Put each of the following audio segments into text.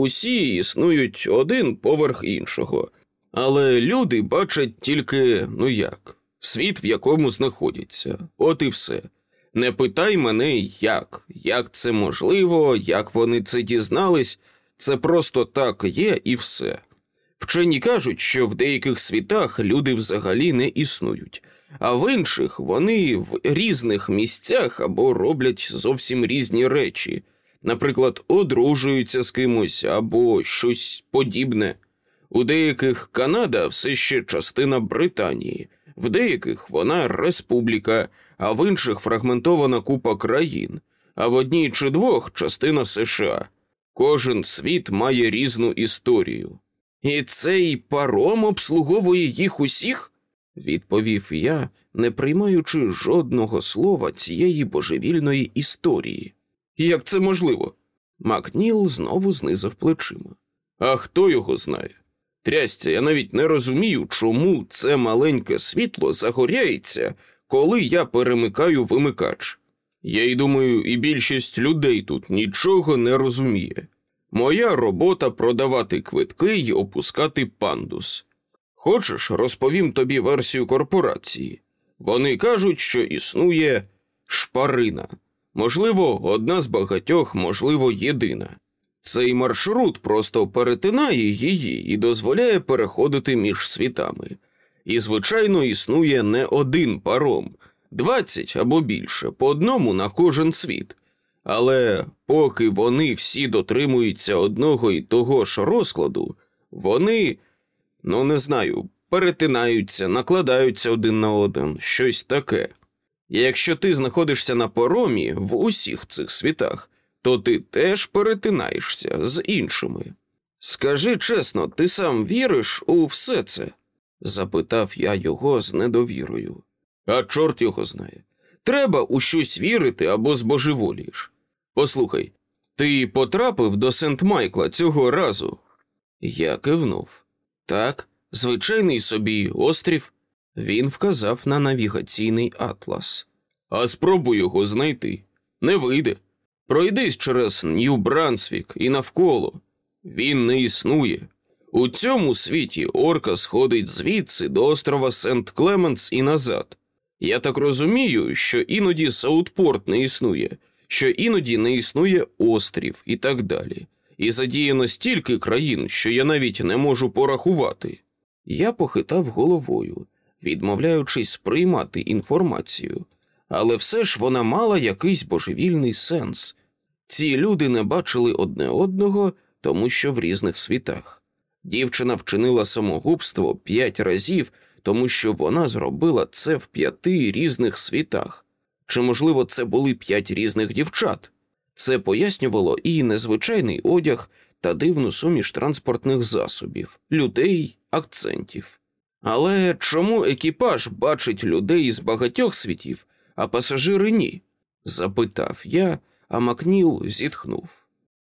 усі існують один поверх іншого, але люди бачать тільки ну як, світ, в якому знаходяться, от і все. Не питай мене, як, як це можливо, як вони це дізнались, це просто так є і все. Вчені кажуть, що в деяких світах люди взагалі не існують, а в інших вони в різних місцях або роблять зовсім різні речі, наприклад, одружуються з кимось або щось подібне. У деяких Канада все ще частина Британії, в деяких вона республіка, а в інших фрагментована купа країн, а в одній чи двох частина США. Кожен світ має різну історію. І цей паром обслуговує їх усіх? відповів я, не приймаючи жодного слова цієї божевільної історії. Як це можливо? Макніл знову знизав плечима. А хто його знає? Трясця, я навіть не розумію, чому це маленьке світло загоряється, коли я перемикаю вимикач. Я й думаю, і більшість людей тут нічого не розуміє. Моя робота продавати квитки й опускати пандус. Хочеш, розповім тобі версію корпорації. Вони кажуть, що існує шпарина, можливо, одна з багатьох, можливо, єдина. Цей маршрут просто перетинає її і дозволяє переходити між світами. І, звичайно, існує не один паром, двадцять або більше, по одному на кожен світ. Але поки вони всі дотримуються одного і того ж розкладу, вони, ну не знаю, перетинаються, накладаються один на один, щось таке. Якщо ти знаходишся на поромі в усіх цих світах, то ти теж перетинаєшся з іншими. Скажи чесно, ти сам віриш у все це? запитав я його з недовірою. А чорт його знає. Треба у щось вірити або збожеволієш. Послухай, ти потрапив до Сент Майкла цього разу? Я кивнув. Так, звичайний собі острів. Він вказав на навігаційний атлас. А спробуй його знайти. Не вийде. Пройдись через Нью-Брансвік і навколо. Він не існує. У цьому світі Оркас ходить звідси до острова Сент Клеменс і назад. Я так розумію, що іноді Саутпорт не існує, що іноді не існує острів і так далі. І задіяно стільки країн, що я навіть не можу порахувати. Я похитав головою, відмовляючись сприймати інформацію, але все ж вона мала якийсь божевільний сенс. Ці люди не бачили одне одного, тому що в різних світах. Дівчина вчинила самогубство п'ять разів, тому що вона зробила це в п'яти різних світах. Чи, можливо, це були п'ять різних дівчат? Це пояснювало і незвичайний одяг та дивну суміш транспортних засобів, людей, акцентів. Але чому екіпаж бачить людей із багатьох світів, а пасажири ні? запитав я, а Макніл зітхнув.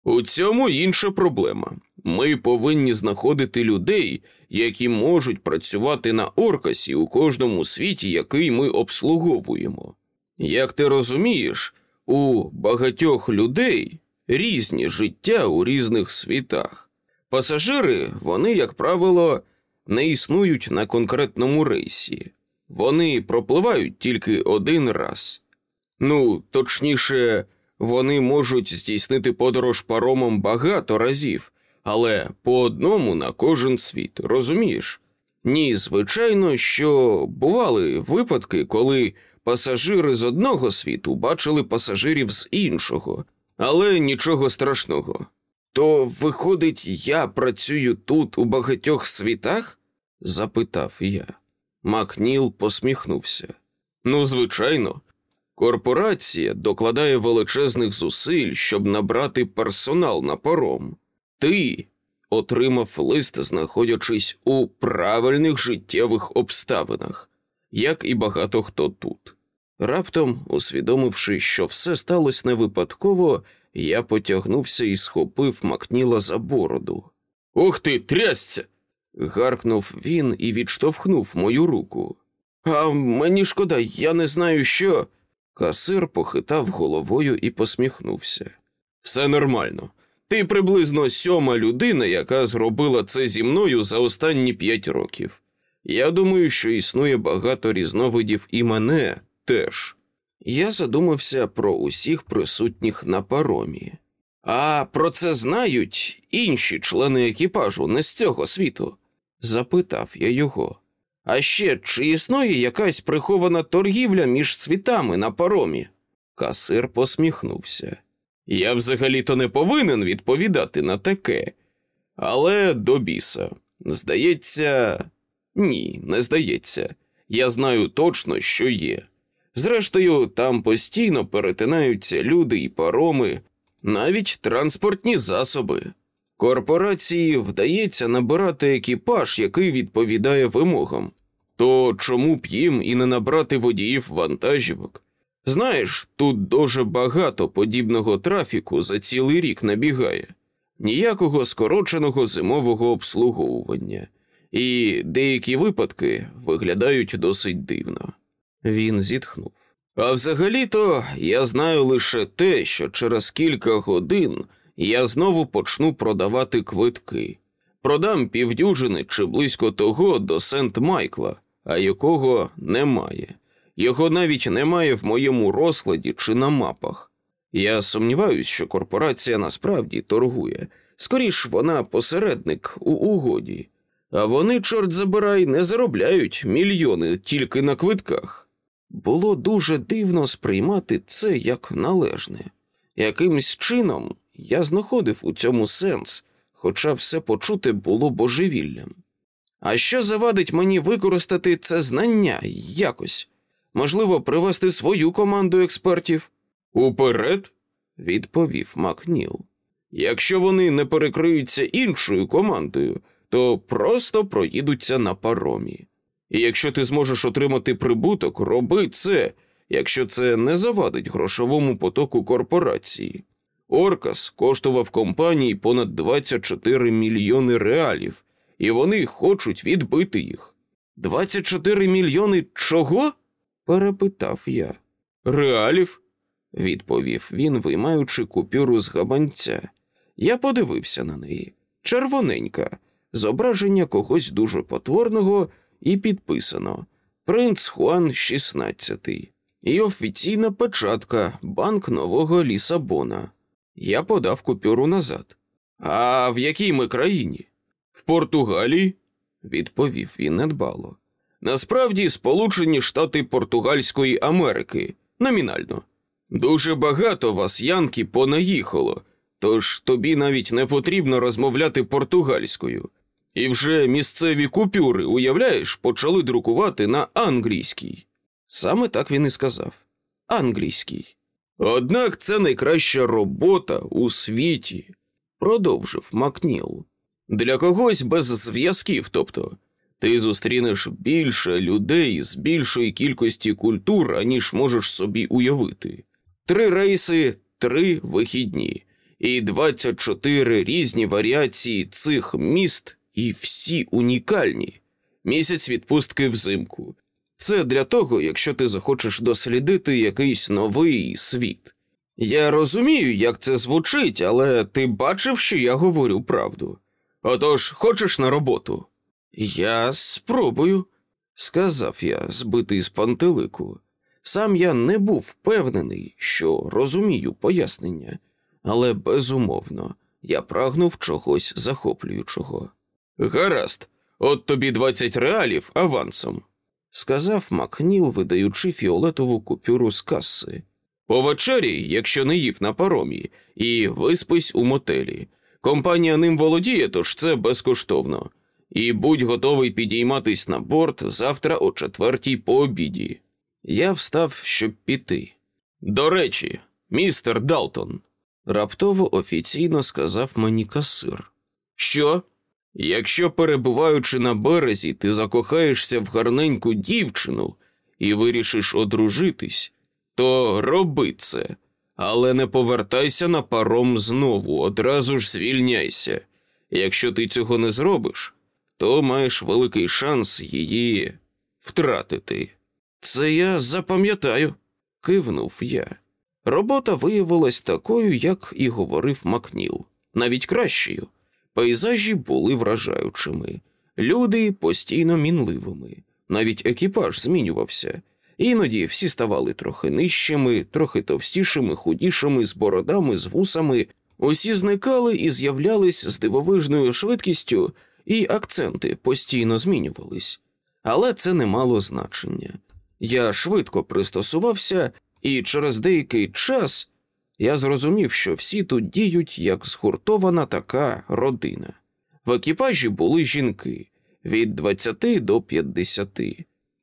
У цьому інша проблема. Ми повинні знаходити людей, які можуть працювати на Оркасі у кожному світі, який ми обслуговуємо. Як ти розумієш, у багатьох людей різні життя у різних світах. Пасажири, вони, як правило, не існують на конкретному рейсі, вони пропливають тільки один раз. Ну, точніше, вони можуть здійснити подорож паромом багато разів, але по одному на кожен світ, розумієш? Ні, звичайно, що бували випадки, коли пасажири з одного світу бачили пасажирів з іншого, але нічого страшного. То, виходить, я працюю тут у багатьох світах? Запитав я. Макніл посміхнувся. Ну, звичайно, корпорація докладає величезних зусиль, щоб набрати персонал на паром. Ти отримав лист, знаходячись у правильних життєвих обставинах, як і багато хто тут. Раптом, усвідомивши, що все сталося не випадково, я потягнувся і схопив Макніла за бороду. Ух ти, трясця! Гаркнув він і відштовхнув мою руку. А мені шкода, я не знаю, що. Касир похитав головою і посміхнувся. Все нормально. Ти приблизно сьома людина, яка зробила це зі мною за останні п'ять років. Я думаю, що існує багато різновидів і мене теж. Я задумався про усіх присутніх на паромі. А про це знають інші члени екіпажу не з цього світу? Запитав я його. А ще чи існує якась прихована торгівля між світами на паромі? Касир посміхнувся. Я взагалі-то не повинен відповідати на таке, але до біса. Здається, ні, не здається. Я знаю точно, що є. Зрештою, там постійно перетинаються люди і пароми, навіть транспортні засоби. Корпорації вдається набирати екіпаж, який відповідає вимогам. То чому б їм і не набрати водіїв вантажівок? Знаєш, тут дуже багато подібного трафіку за цілий рік набігає, ніякого скороченого зимового обслуговування, і деякі випадки виглядають досить дивно. Він зітхнув. А взагалі-то я знаю лише те, що через кілька годин я знову почну продавати квитки. Продам півдюжини чи близько того до Сент Майкла, а якого немає. Його навіть немає в моєму розкладі чи на мапах. Я сумніваюся, що корпорація насправді торгує. Скоріш вона посередник у угоді, а вони, чорт забирай, не заробляють мільйони тільки на квитках. Було дуже дивно сприймати це як належне. Якимсь чином я знаходив у цьому сенс, хоча все почути було божевіллям. А що завадить мені використати це знання якось? Можливо, привести свою команду експертів? Уперед, відповів Макніл. Якщо вони не перекриються іншою командою, то просто проїдуться на паромі. І якщо ти зможеш отримати прибуток, роби це, якщо це не завадить грошовому потоку корпорації. Оркас коштував компанії понад 24 мільйони реалів, і вони хочуть відбити їх. 24 мільйони чого? перепитав я. Реалів, відповів він, виймаючи купюру з габанця. Я подивився на неї. Червоненька, зображення когось дуже потворного і підписано Принц Хуан 16 і офіційна печатка Банк Нового Лісабона. Я подав купюру назад. А в якій ми країні? В Португалії, відповів він недбало. Насправді, Сполучені Штати Португальської Америки, номінально. Дуже багато вас, Янки, понаїхало, тож тобі навіть не потрібно розмовляти португальською. І вже місцеві купюри, уявляєш, почали друкувати на англійській. Саме так він і сказав англійській. Однак це найкраща робота у світі, продовжив Макніл. Для когось без зв'язків, тобто. Ти зустрінеш більше людей з більшої кількості культур, аніж можеш собі уявити. Три рейси, три вихідні, і 24 різні варіації цих міст, і всі унікальні. Місяць відпустки взимку. Це для того, якщо ти захочеш дослідити якийсь новий світ. Я розумію, як це звучить, але ти бачив, що я говорю правду. Отож, хочеш на роботу? Я спробую, сказав я, збитий з пантелику. Сам я не був впевнений, що розумію пояснення, але безумовно я прагнув чогось захоплюючого. Гаразд, от тобі двадцять реалів авансом, сказав Макніл, видаючи фіолетову купюру з каси. Повечері, якщо не їв на паромі, і виспись у мотелі. Компанія ним володіє, тож це безкоштовно. І будь готовий підійматись на борт завтра о четвертій по обіді. Я встав, щоб піти. До речі, містер Далтон, раптово офіційно сказав мені касир. Що? Якщо, перебуваючи на березі, ти закохаєшся в гарненьку дівчину і вирішиш одружитись, то роби це, але не повертайся на паром знову, одразу ж звільняйся. Якщо ти цього не зробиш, то маєш великий шанс її втратити. Це я запам'ятаю, кивнув я. Робота виявилась такою, як і говорив Макніл. навіть кращою. Пейзажі були вражаючими, люди постійно мінливими, навіть екіпаж змінювався. Іноді всі ставали трохи нижчими, трохи товстішими, худішими, з бородами, з вусами, усі зникали і з'являлись з дивовижною швидкістю, і акценти постійно змінювались. Але це не мало значення. Я швидко пристосувався, і через деякий час я зрозумів, що всі тут діють як згуртована така родина. В екіпажі були жінки від 20 до 50.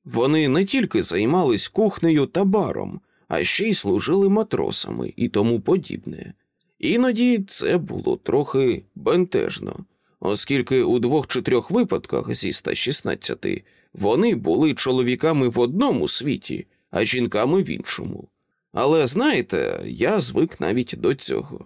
Вони не тільки займались кухнею та баром, а ще й служили матросами і тому подібне. Іноді це було трохи бентежно, оскільки у двох чи трьох випадках зі 116 вони були чоловіками в одному світі, а жінками в іншому. Але знаєте, я звик навіть до цього.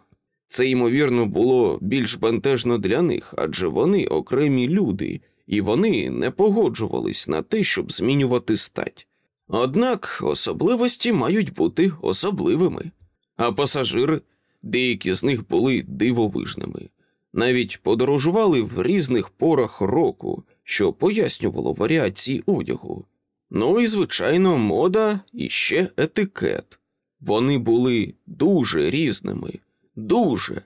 Це, ймовірно, було більш бентежно для них, адже вони окремі люди, і вони не погоджувались на те, щоб змінювати стать. Однак особливості мають бути особливими, а пасажири, деякі з них були дивовижними, навіть подорожували в різних порах року, що пояснювало варіації одягу. Ну і, звичайно, мода і ще етикет. Вони були дуже різними, дуже,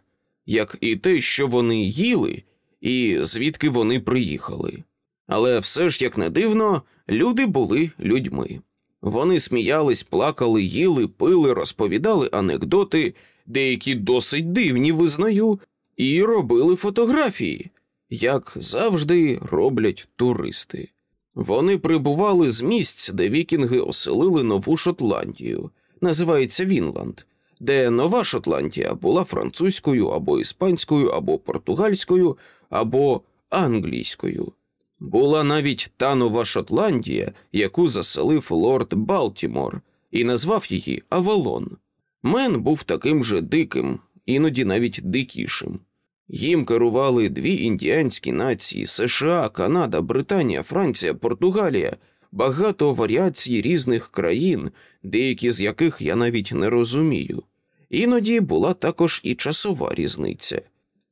як і те, що вони їли, і звідки вони приїхали. Але все ж, як не дивно, люди були людьми. Вони сміялись, плакали, їли, пили, розповідали анекдоти, деякі досить дивні визнаю, і робили фотографії, як завжди роблять туристи. Вони прибували з місць, де вікінги оселили Нову Шотландію, називається Вінланд, де Нова Шотландія була французькою або іспанською, або португальською, або англійською. Була навіть та Нова Шотландія, яку заселив лорд Балтімор, і назвав її Авалон. Мен був таким же диким, іноді навіть дикішим. Їм керували дві індіанські нації США, Канада, Британія, Франція, Португалія, багато варіацій різних країн, деякі з яких я навіть не розумію. Іноді була також і часова різниця.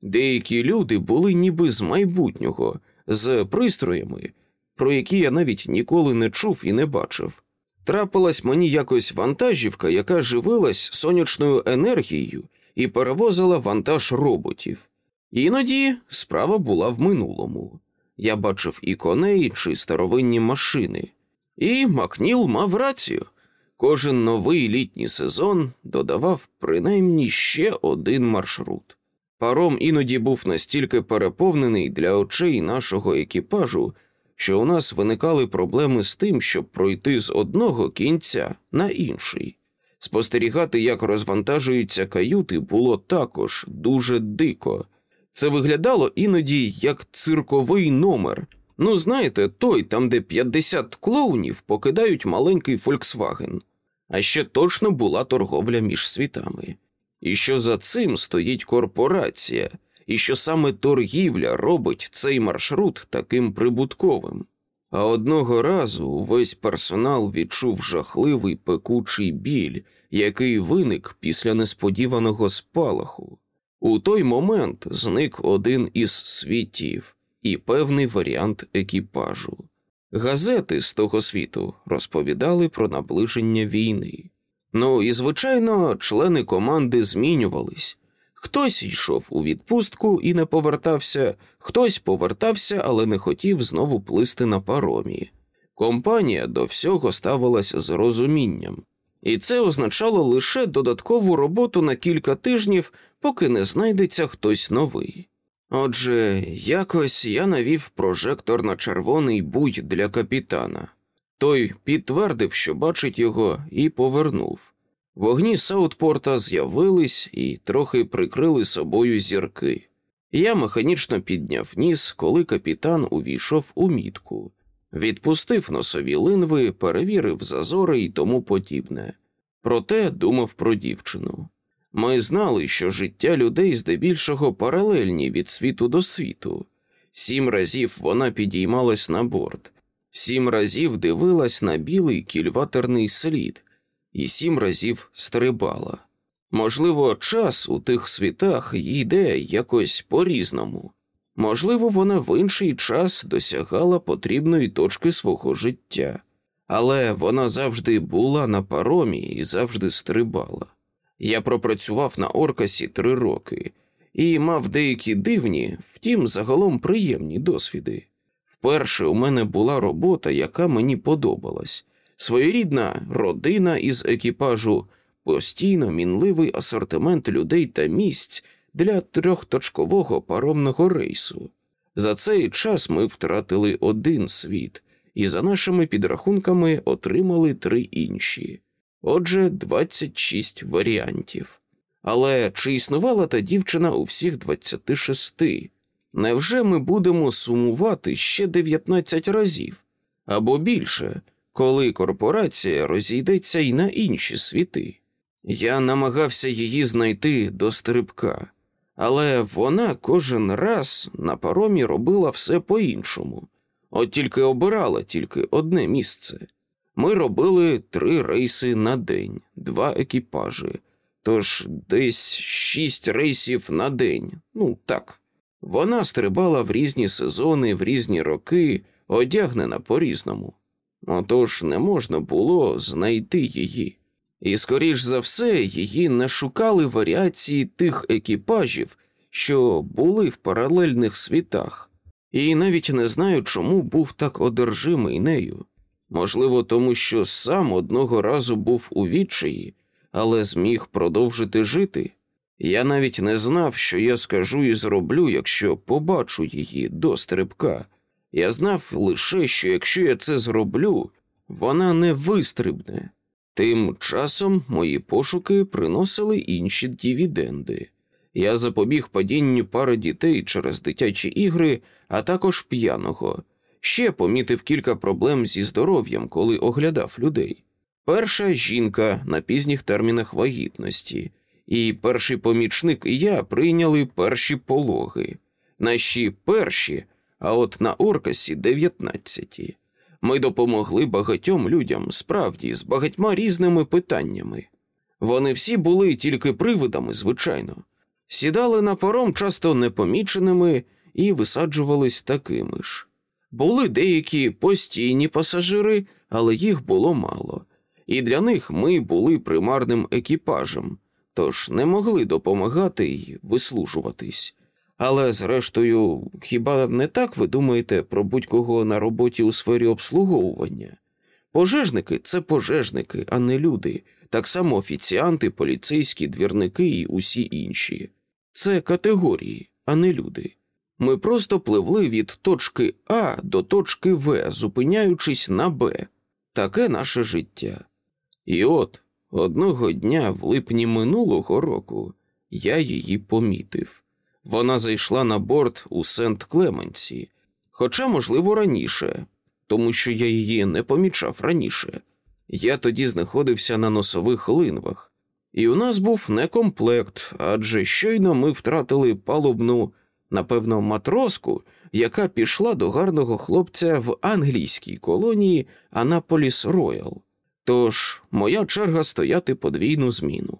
Деякі люди були ніби з майбутнього, з пристроями, про які я навіть ніколи не чув і не бачив. Трапилась мені якось вантажівка, яка живилась сонячною енергією і перевозила вантаж роботів. Іноді справа була в минулому. Я бачив і коней чи старовинні машини, і Макніл мав рацію. Кожен новий літній сезон додавав принаймні ще один маршрут. Паром іноді був настільки переповнений для очей нашого екіпажу, що у нас виникали проблеми з тим, щоб пройти з одного кінця на інший. Спостерігати, як розвантажуються каюти, було також дуже дико. Це виглядало іноді як цирковий номер. Ну, знаєте, той, там, де 50 клоунів покидають маленький Фольксваген. А ще точно була торговля між світами. І що за цим стоїть корпорація, і що саме торгівля робить цей маршрут таким прибутковим. А одного разу весь персонал відчув жахливий пекучий біль, який виник після несподіваного спалаху. У той момент зник один із світів і певний варіант екіпажу. Газети з того світу розповідали про наближення війни. Ну і, звичайно, члени команди змінювались. Хтось йшов у відпустку і не повертався, хтось повертався, але не хотів знову плисти на паромі. Компанія до всього ставилася з розумінням, і це означало лише додаткову роботу на кілька тижнів, поки не знайдеться хтось новий. Отже, якось я навів прожектор на червоний буй для капітана. Той підтвердив, що бачить його, і повернув. Вогні Саутпорта з'явились і трохи прикрили собою зірки. Я механічно підняв ніс, коли капітан увійшов у мітку, відпустив носові линви, перевірив зазори і тому подібне. Проте думав про дівчину. Ми знали, що життя людей здебільшого паралельні від світу до світу. Сім разів вона підіймалась на борт, сім разів дивилась на білий кільватерний слід і сім разів стрибала. Можливо, час у тих світах йде якось по різному. Можливо, вона в інший час досягала потрібної точки свого життя, але вона завжди була на паромі і завжди стрибала. Я пропрацював на Оркасі три роки і мав деякі дивні, втім, загалом приємні досвіди. Вперше у мене була робота, яка мені подобалась, своєрідна родина із екіпажу, постійно мінливий асортимент людей та місць для трьохточкового паромного рейсу. За цей час ми втратили один світ і, за нашими підрахунками, отримали три інші. Отже, 26 варіантів. Але чи існувала та дівчина у всіх 26? Невже ми будемо сумувати ще 19 разів або більше, коли корпорація розійдеться й на інші світи? Я намагався її знайти до стрибка, але вона кожен раз на паромі робила все по-іншому, от тільки обирала тільки одне місце. Ми робили три рейси на день, два екіпажі, тож десь шість рейсів на день. Ну так. Вона стрибала в різні сезони, в різні роки, одягнена по різному. Отож не можна було знайти її. І, скоріш за все, її не шукали варіації тих екіпажів, що були в паралельних світах, і навіть не знаю, чому був так одержимий нею. Можливо, тому що сам одного разу був у відчаї, але зміг продовжити жити. Я навіть не знав, що я скажу і зроблю, якщо побачу її до стрибка. Я знав лише, що якщо я це зроблю, вона не вистрибне. Тим часом мої пошуки приносили інші дивіденди. Я запобіг падінню пари дітей через дитячі ігри, а також п'яного. Ще помітив кілька проблем зі здоров'ям, коли оглядав людей. Перша жінка на пізніх термінах вагітності, і перший помічник і я прийняли перші пологи, наші перші, а от на Оркасі дев'ятнадцяті. Ми допомогли багатьом людям справді з багатьма різними питаннями. Вони всі були тільки привидами, звичайно, сідали на паром часто непоміченими і висаджувались такими ж. Були деякі постійні пасажири, але їх було мало, і для них ми були примарним екіпажем, тож не могли допомагати й вислужуватись. Але, зрештою, хіба не так ви думаєте про будь-кого на роботі у сфері обслуговування? Пожежники це пожежники, а не люди, так само офіціанти, поліцейські, двірники і усі інші. Це категорії, а не люди. Ми просто пливли від точки А до точки В, зупиняючись на Б. Таке наше життя. І от одного дня в липні минулого року я її помітив. Вона зайшла на борт у Сент Клеменсі, хоча, можливо, раніше, тому що я її не помічав раніше. Я тоді знаходився на носових линвах, і у нас був некомплект, адже щойно ми втратили палубну, напевно, матроску, яка пішла до гарного хлопця в англійській колонії Анаполіс Роял. Тож моя черга стояти подвійну зміну.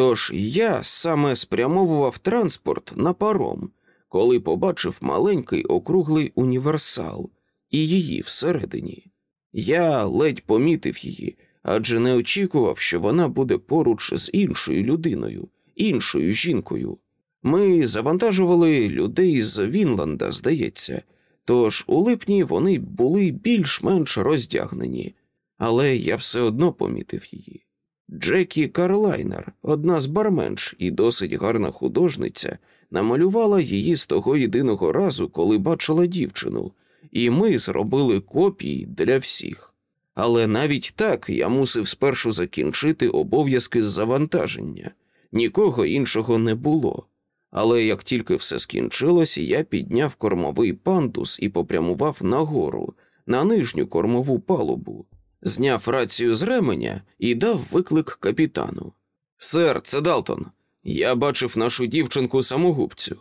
Тож я саме спрямовував транспорт на паром, коли побачив маленький округлий універсал і її всередині. Я ледь помітив її, адже не очікував, що вона буде поруч з іншою людиною, іншою жінкою. Ми завантажували людей з Вінланда, здається, тож у липні вони були більш-менш роздягнені, але я все одно помітив її. Джекі Карлайнер, одна з барменш і досить гарна художниця, намалювала її з того єдиного разу, коли бачила дівчину, і ми зробили копії для всіх. Але навіть так я мусив спершу закінчити обов'язки з завантаження, нікого іншого не було. Але як тільки все скінчилось, я підняв кормовий пандус і попрямував нагору, на нижню кормову палубу зняв рацію з ременя і дав виклик капітану. Сер, це Далтон. Я бачив нашу дівчинку самогубцю.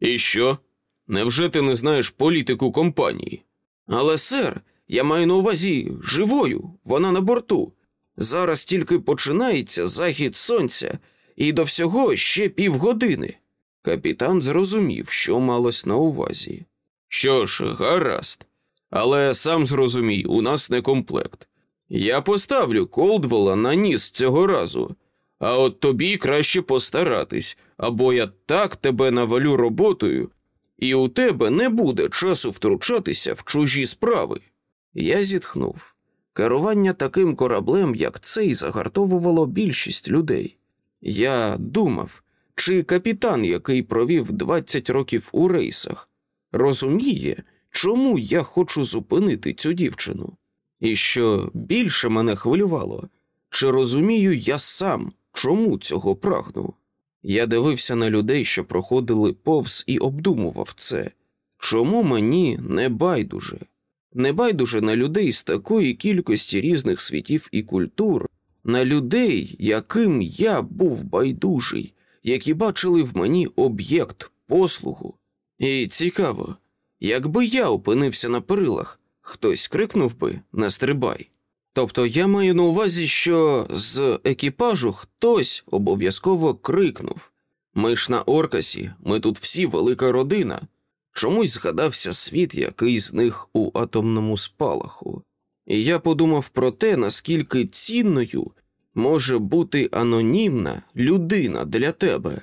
І що? Невже ти не знаєш політику компанії? Але, сер, я маю на увазі живою, вона на борту. Зараз тільки починається захід сонця, І до всього ще півгодини. Капітан зрозумів, що малось на увазі. Що ж, гаразд, але сам зрозумій, у нас не комплект. Я поставлю Колдвелла на ніс цього разу, а от тобі краще постаратись, або я так тебе навалю роботою, і у тебе не буде часу втручатися в чужі справи. Я зітхнув. Керування таким кораблем, як цей, загартовувало більшість людей. Я думав, чи капітан, який провів 20 років у рейсах, розуміє, чому я хочу зупинити цю дівчину? І що більше мене хвилювало, чи розумію я сам, чому цього прагну? Я дивився на людей, що проходили повз, і обдумував це. Чому мені не байдуже? Не байдуже на людей з такої кількості різних світів і культур, на людей, яким я був байдужий, які бачили в мені об'єкт послугу. І цікаво, якби я опинився на перилах, хтось крикнув би «Настрибай!». Тобто я маю на увазі, що з екіпажу хтось обов'язково крикнув Ми ж на Оркасі, ми тут всі велика родина. Чомусь згадався світ, який з них у атомному спалаху, і я подумав про те, наскільки цінною може бути анонімна людина для тебе.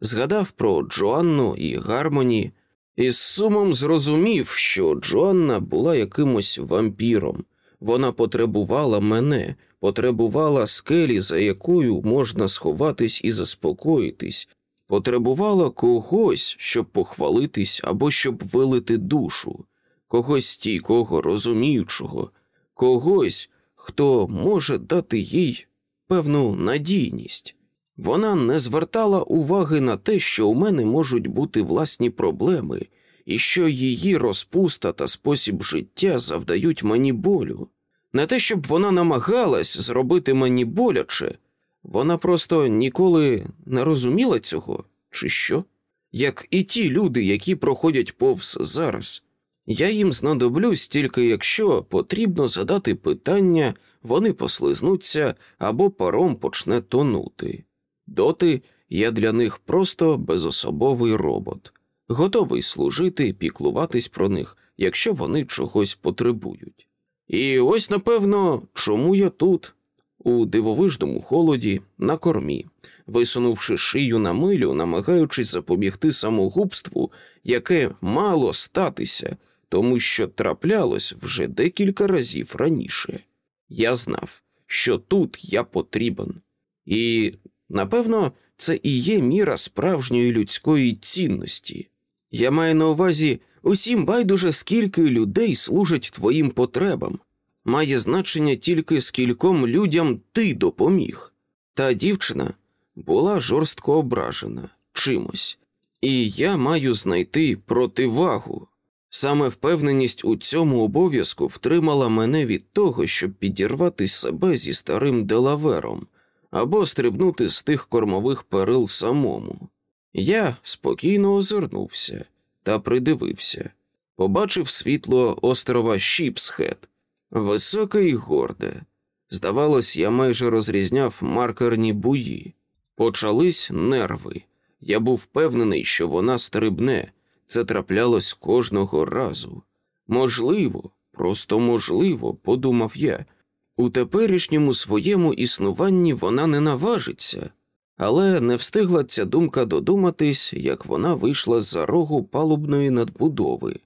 Згадав про Джоанну і Гармоні, і з сумом зрозумів, що Джоанна була якимось вампіром. Вона потребувала мене, потребувала скелі, за якою можна сховатись і заспокоїтись, потребувала когось, щоб похвалитись або щоб вилити душу, когось стійкого, розуміючого, когось, хто може дати їй певну надійність. Вона не звертала уваги на те, що у мене можуть бути власні проблеми, і що її розпуста та спосіб життя завдають мені болю. Не те, щоб вона намагалась зробити мені боляче, вона просто ніколи не розуміла цього, чи що? Як і ті люди, які проходять повз зараз, я їм знадоблюсь тільки якщо потрібно задати питання, вони послизнуться або паром почне тонути. Доти я для них просто безособовий робот, готовий служити, піклуватись про них, якщо вони чогось потребують. І ось, напевно, чому я тут, у дивовижному холоді, на кормі, висунувши шию на милю, намагаючись запобігти самогубству, яке мало статися, тому що траплялось вже декілька разів раніше. Я знав, що тут я потрібен, і, напевно, це і є міра справжньої людської цінності. Я маю на увазі усім байдуже, скільки людей служать твоїм потребам, має значення тільки скільком людям ти допоміг. Та дівчина була жорстко ображена чимось, і я маю знайти противагу. Саме впевненість у цьому обов'язку втримала мене від того, щоб підірвати себе зі старим делавером або стрибнути з тих кормових перил самому. Я спокійно озирнувся та придивився, побачив світло острова Шіпсхед, високе і горде. Здавалось, я майже розрізняв маркерні буї. Почались нерви. Я був впевнений, що вона стрибне. Це траплялось кожного разу. Можливо, просто можливо, подумав я. У теперішньому своєму існуванні вона не наважиться, але не встигла ця думка додуматись, як вона вийшла з за рогу палубної надбудови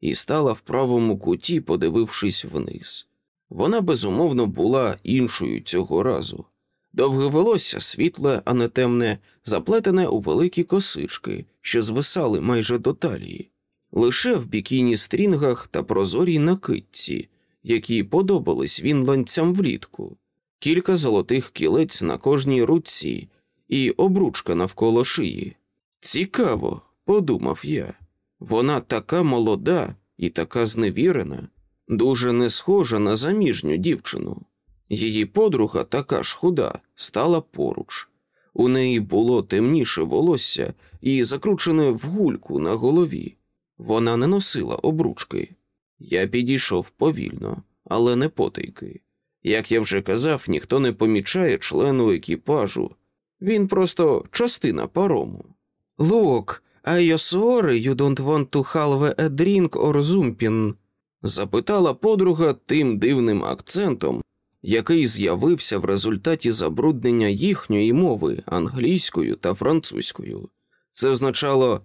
і стала в правому куті, подивившись вниз. Вона безумовно була іншою цього разу. Довге волосся світле, а не темне, заплетене у великі косички, що звисали майже до талії, лише в бікіні стрінгах та прозорій накидці, які подобались вінландцям влітку, кілька золотих кілець на кожній руці і обручка навколо шиї. Цікаво, подумав я. Вона така молода і така зневірена, дуже не схожа на заміжню дівчину. Її подруга, така ж худа, стала поруч. У неї було темніше волосся і закручене в гульку на голові. Вона не носила обручки. Я підійшов повільно, але не потайки. Як я вже казав, ніхто не помічає члену екіпажу, Він просто частина парому. Are you sorry you don't want to have a drink or zumpin? запитала подруга тим дивним акцентом, який з'явився в результаті забруднення їхньої мови англійською та французькою. Це означало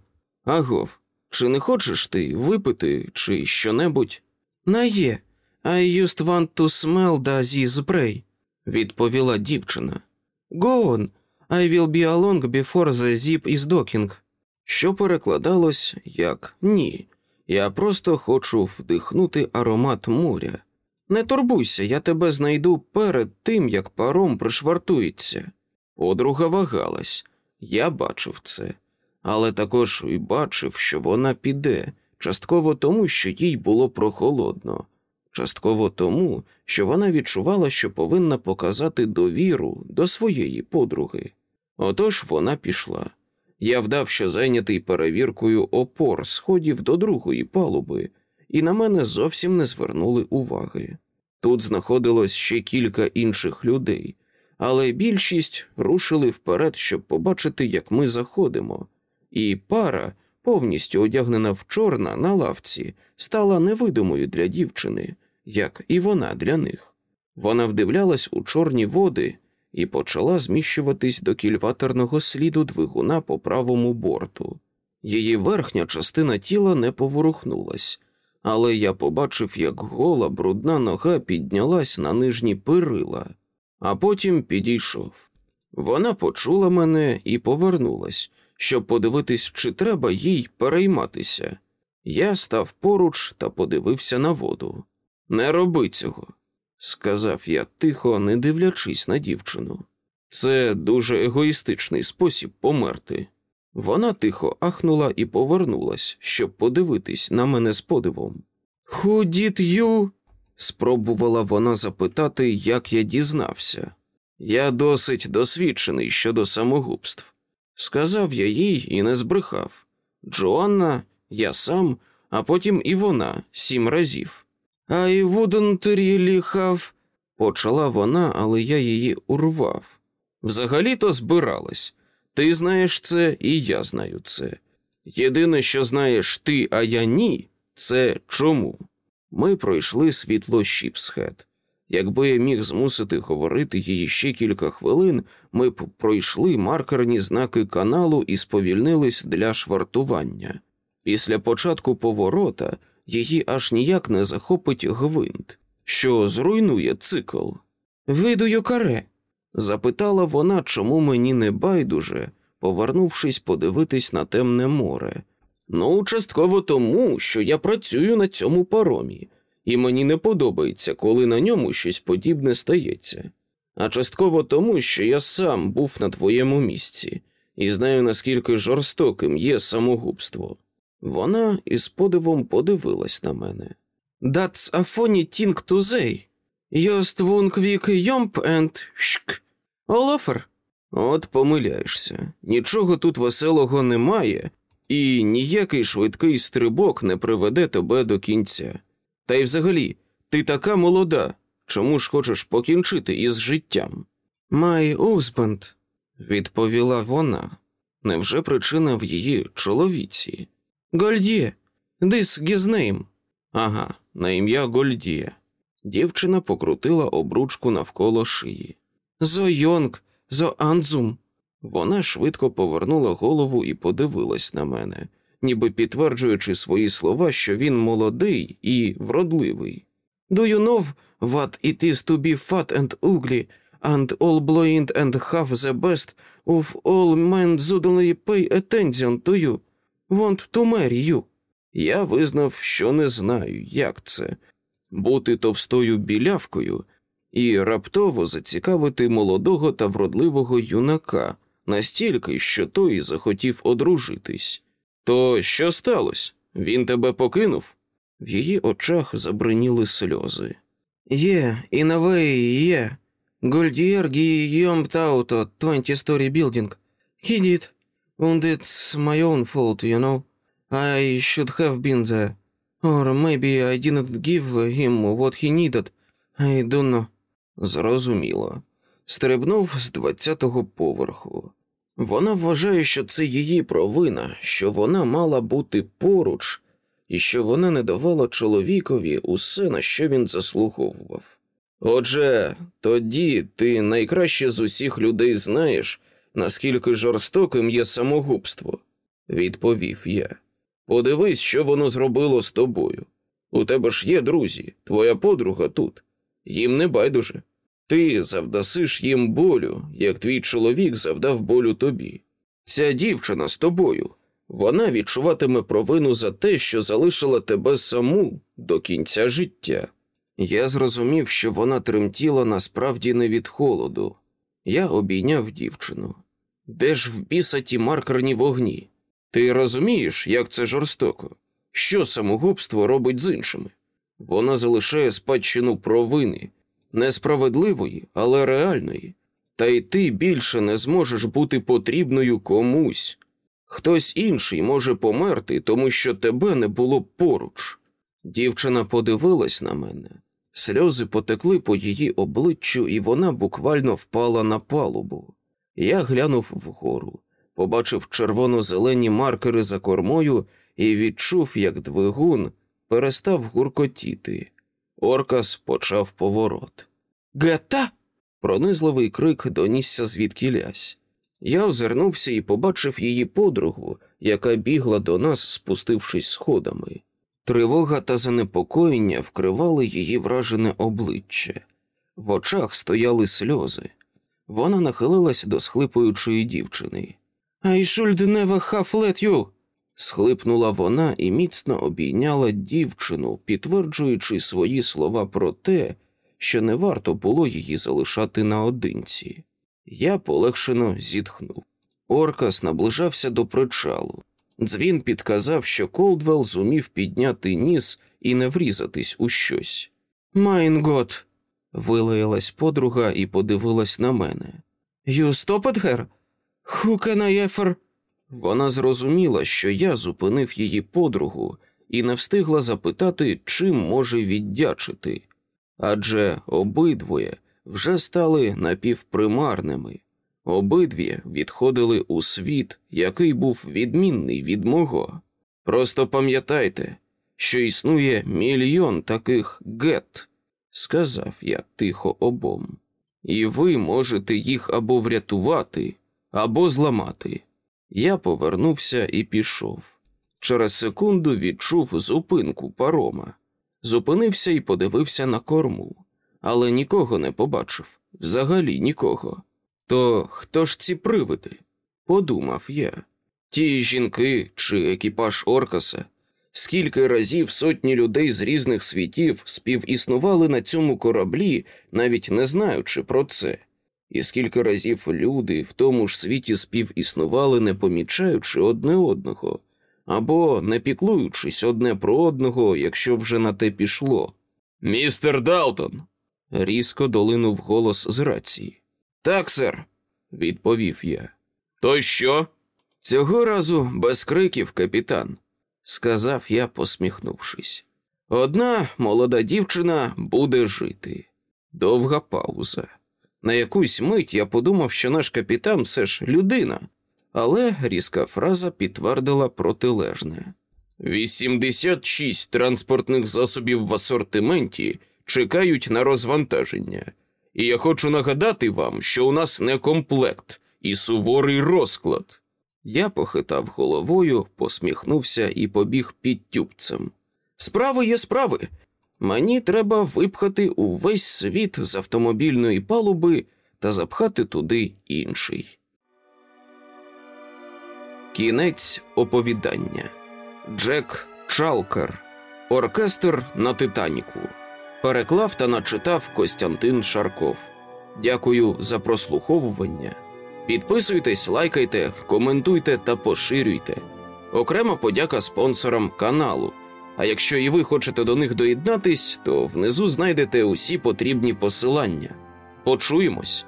Агов, чи не хочеш ти випити чи щонебудь? На є. I just want to smell the spray, відповіла дівчина. Go on, I will be along before the zip is docking. Що перекладалось як ні. Я просто хочу вдихнути аромат моря. Не турбуйся, я тебе знайду перед тим, як паром пришвартується. Подруга вагалась, я бачив це, але також і бачив, що вона піде, частково тому, що їй було прохолодно, частково тому, що вона відчувала, що повинна показати довіру до своєї подруги. Отож вона пішла. Я вдав, що зайнятий перевіркою опор сходів до другої палуби, і на мене зовсім не звернули уваги. Тут знаходилось ще кілька інших людей, але більшість рушили вперед, щоб побачити, як ми заходимо, і пара, повністю одягнена в чорна на лавці, стала невидимою для дівчини, як і вона для них. Вона вдивлялась у чорні води і почала зміщуватись до кільваторного сліду двигуна по правому борту. Її верхня частина тіла не поворухнулась, але я побачив, як гола брудна нога піднялась на нижні перила, а потім підійшов. Вона почула мене і повернулась, щоб подивитись, чи треба їй перейматися. Я став поруч та подивився на воду. Не роби цього, сказав я тихо, не дивлячись на дівчину. Це дуже егоїстичний спосіб померти. Вона тихо ахнула і повернулась, щоб подивитись на мене з подивом. «Who did you?» – спробувала вона запитати, як я дізнався. Я досить досвідчений щодо самогубств. Сказав я їй і не збрехав. Джоанна, я сам, а потім і вона сім разів. I wouldn't really have...» – почала вона, але я її урвав. Взагалі-то збиралась. Ти знаєш це, і я знаю це. Єдине, що знаєш ти, а я ні, це чому. Ми пройшли світло Шіпсхед. Якби я міг змусити говорити її ще кілька хвилин, ми б пройшли маркерні знаки каналу і сповільнились для швартування. Після початку поворота її аж ніяк не захопить гвинт, що зруйнує цикл. Видую каре, запитала вона, чому мені не байдуже, повернувшись подивитись на темне море. Ну, частково тому, що я працюю на цьому паромі, і мені не подобається, коли на ньому щось подібне стається. А частково тому, що я сам був на твоєму місці і знаю, наскільки жорстоким є самогубство. Вона із подивом подивилась на мене. To say. Just one quick jump and shk. Олофер. От помиляєшся. Нічого тут веселого немає, і ніякий швидкий стрибок не приведе тебе до кінця. Та й взагалі, ти така молода. Чому ж хочеш покінчити із життям? My husband», – відповіла вона. Невже причина в її чоловіці? Гольдє, this his name». Ага, на ім'я Гольдє. Дівчина покрутила обручку навколо шиї. Зойонг, зоанзум. Вона швидко повернула голову і подивилась на мене, ніби підтверджуючи свої слова, що він молодий і вродливий. Do you know what it is to be fat and ugly, and all blind and have the best of all men suddenly pay attention to you, want to marry you? Я визнав, що не знаю, як це бути товстою білявкою і раптово зацікавити молодого та вродливого юнака настільки, що той захотів одружитись. То що сталося? Він тебе покинув? В її очах забриніли сльози. Є, і новий є. Гольдієр Гійом Тауто, 20 story building. He did. And it's my own fault, you know. I should have been there. Or maybe I didn't give him what he needed. I don't know. Зрозуміло. стрибнув з двадцятого поверху. Вона вважає, що це її провина, що вона мала бути поруч, і що вона не давала чоловікові усе, на що він заслуговував. Отже, тоді ти найкраще з усіх людей знаєш, наскільки жорстоким є самогубство, відповів я. Подивись, що воно зробило з тобою. У тебе ж є друзі, твоя подруга тут. Їм не байдуже. Ти завдасиш їм болю, як твій чоловік завдав болю тобі. Ця дівчина з тобою, вона відчуватиме провину за те, що залишила тебе саму до кінця життя. Я зрозумів, що вона тремтіла насправді не від холоду. Я обійняв дівчину. Де ж в біса ті маркерні вогні? Ти розумієш, як це жорстоко? Що самогубство робить з іншими? Вона залишає спадщину провини, несправедливої, але реальної. Та й ти більше не зможеш бути потрібною комусь. Хтось інший може померти, тому що тебе не було поруч. Дівчина подивилась на мене, сльози потекли по її обличчю, і вона буквально впала на палубу. Я глянув вгору, побачив червоно-зелені маркери за кормою і відчув, як двигун перестав гуркотіти. Оркас почав поворот. Гета. Пронизливий крик донісся звідки лясь. Я озирнувся і побачив її подругу, яка бігла до нас, спустившись сходами. Тривога та занепокоєння вкривали її вражене обличчя. В очах стояли сльози. Вона нахилилась до схлипуючої дівчини. «I should never have let you!» схлипнула вона і міцно обійняла дівчину, підтверджуючи свої слова про те, що не варто було її залишати наодинці. Я полегшено зітхнув. Оркас наближався до причалу. Дзвін підказав, що Колдвелл зумів підняти ніс і не врізатись у щось. Mein Gott. вилаялась подруга і подивилась на мене. «You stopped her? Вона зрозуміла, що я зупинив її подругу і не встигла запитати, чим може віддячити, адже обидвоє вже стали напівпримарними, обидві відходили у світ, який був відмінний від мого. Просто пам'ятайте, що існує мільйон таких гет, сказав я тихо обом, і ви можете їх або врятувати, або зламати. Я повернувся і пішов. Через секунду відчув зупинку парома. Зупинився і подивився на корму, але нікого не побачив, взагалі нікого. То хто ж ці привиди? Подумав я. Ті жінки чи екіпаж Оркаса, скільки разів сотні людей з різних світів співіснували на цьому кораблі, навіть не знаючи про це і скільки разів люди в тому ж світі співіснували, не помічаючи одне одного, або не піклуючись одне про одного, якщо вже на те пішло. Містер Далтон. різко долинув голос з рації. Так, сер, відповів я. То що? Цього разу без криків, капітан, сказав я, посміхнувшись. Одна молода дівчина буде жити. Довга пауза. На якусь мить я подумав, що наш капітан все ж людина, але різка фраза підтвердила протилежне. 86 транспортних засобів в асортименті чекають на розвантаження, і я хочу нагадати вам, що у нас не комплект і суворий розклад. Я похитав головою, посміхнувся і побіг під тюбцем. Справи є справи. Мені треба випхати увесь світ з автомобільної палуби та запхати туди інший. Кінець оповідання Джек Чалкер. Оркестр на Титаніку. Переклав та начитав Костянтин Шарков. Дякую за прослуховування. Підписуйтесь, лайкайте, коментуйте та поширюйте. Окрема подяка спонсорам каналу. А якщо і ви хочете до них доєднатись, то внизу знайдете усі потрібні посилання. Почуємось!